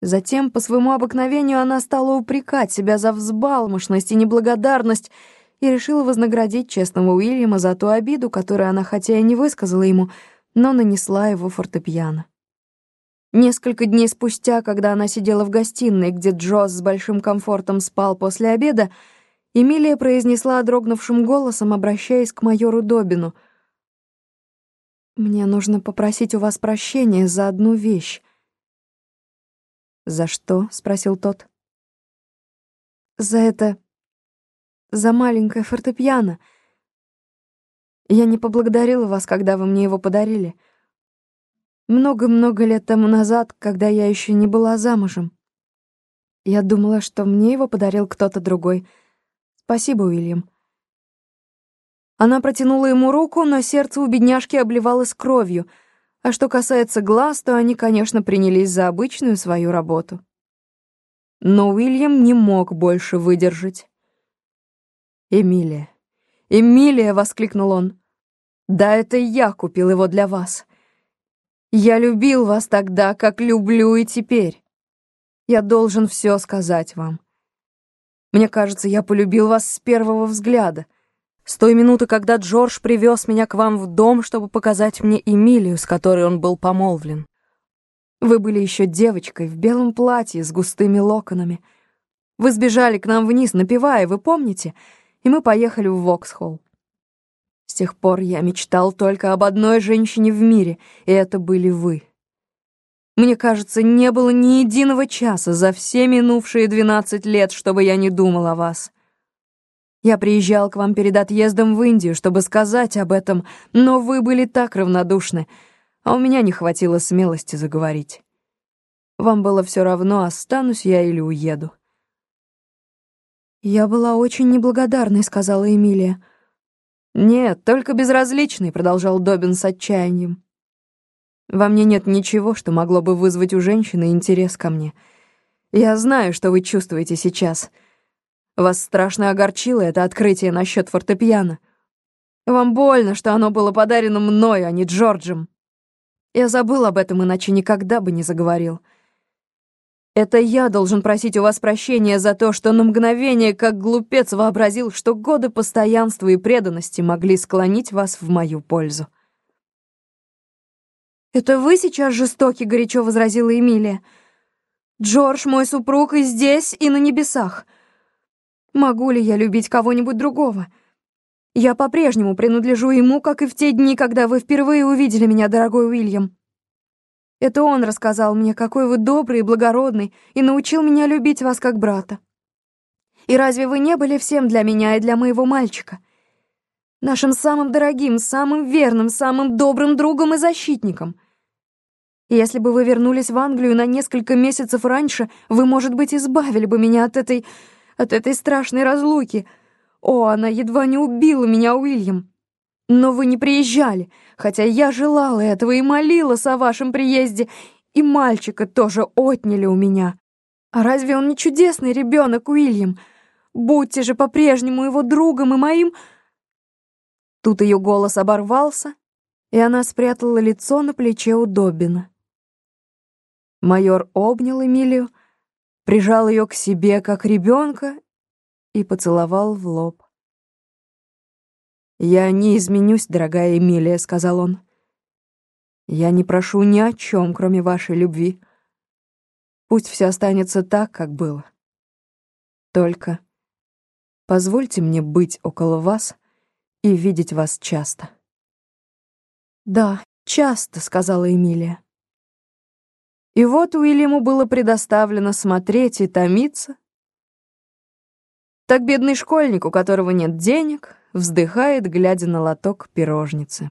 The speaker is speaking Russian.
Затем, по своему обыкновению, она стала упрекать себя за взбалмошность и неблагодарность и решила вознаградить честного Уильяма за ту обиду, которую она хотя и не высказала ему, но нанесла его фортепиано. Несколько дней спустя, когда она сидела в гостиной, где Джосс с большим комфортом спал после обеда, Эмилия произнесла дрогнувшим голосом, обращаясь к майору Добину. «Мне нужно попросить у вас прощения за одну вещь». «За что?» — спросил тот. «За это... за маленькое фортепиано. Я не поблагодарила вас, когда вы мне его подарили. Много-много лет тому назад, когда я еще не была замужем. Я думала, что мне его подарил кто-то другой — «Спасибо, Уильям». Она протянула ему руку, но сердце у бедняжки обливалось кровью, а что касается глаз, то они, конечно, принялись за обычную свою работу. Но Уильям не мог больше выдержать. «Эмилия! Эмилия!» — воскликнул он. «Да это я купил его для вас. Я любил вас тогда, как люблю и теперь. Я должен все сказать вам. Мне кажется, я полюбил вас с первого взгляда. С той минуты, когда Джордж привез меня к вам в дом, чтобы показать мне Эмилию, с которой он был помолвлен. Вы были еще девочкой в белом платье с густыми локонами. Вы сбежали к нам вниз, напевая, вы помните? И мы поехали в Воксхолл. С тех пор я мечтал только об одной женщине в мире, и это были вы. Мне кажется, не было ни единого часа за все минувшие двенадцать лет, чтобы я не думал о вас. Я приезжал к вам перед отъездом в Индию, чтобы сказать об этом, но вы были так равнодушны, а у меня не хватило смелости заговорить. Вам было все равно, останусь я или уеду. «Я была очень неблагодарной», — сказала Эмилия. «Нет, только безразличный», — продолжал Добин с отчаянием. Во мне нет ничего, что могло бы вызвать у женщины интерес ко мне. Я знаю, что вы чувствуете сейчас. Вас страшно огорчило это открытие насчет фортепиано. Вам больно, что оно было подарено мной, а не Джорджем. Я забыл об этом, иначе никогда бы не заговорил. Это я должен просить у вас прощения за то, что на мгновение, как глупец, вообразил, что годы постоянства и преданности могли склонить вас в мою пользу. «Это вы сейчас жестоки», — горячо возразила Эмилия. «Джордж, мой супруг, и здесь, и на небесах. Могу ли я любить кого-нибудь другого? Я по-прежнему принадлежу ему, как и в те дни, когда вы впервые увидели меня, дорогой Уильям. Это он рассказал мне, какой вы добрый и благородный, и научил меня любить вас как брата. И разве вы не были всем для меня и для моего мальчика?» нашим самым дорогим, самым верным, самым добрым другом и защитником. Если бы вы вернулись в Англию на несколько месяцев раньше, вы, может быть, избавили бы меня от этой... от этой страшной разлуки. О, она едва не убила меня, Уильям. Но вы не приезжали, хотя я желала этого и молилась о вашем приезде, и мальчика тоже отняли у меня. А разве он не чудесный ребенок, Уильям? Будьте же по-прежнему его другом и моим... Тут ее голос оборвался, и она спрятала лицо на плече у Добина. Майор обнял Эмилию, прижал ее к себе, как ребенка, и поцеловал в лоб. «Я не изменюсь, дорогая Эмилия», — сказал он. «Я не прошу ни о чем, кроме вашей любви. Пусть все останется так, как было. Только позвольте мне быть около вас, — и видеть вас часто». «Да, часто», — сказала Эмилия. И вот Уильяму было предоставлено смотреть и томиться. Так бедный школьник, у которого нет денег, вздыхает, глядя на лоток пирожницы.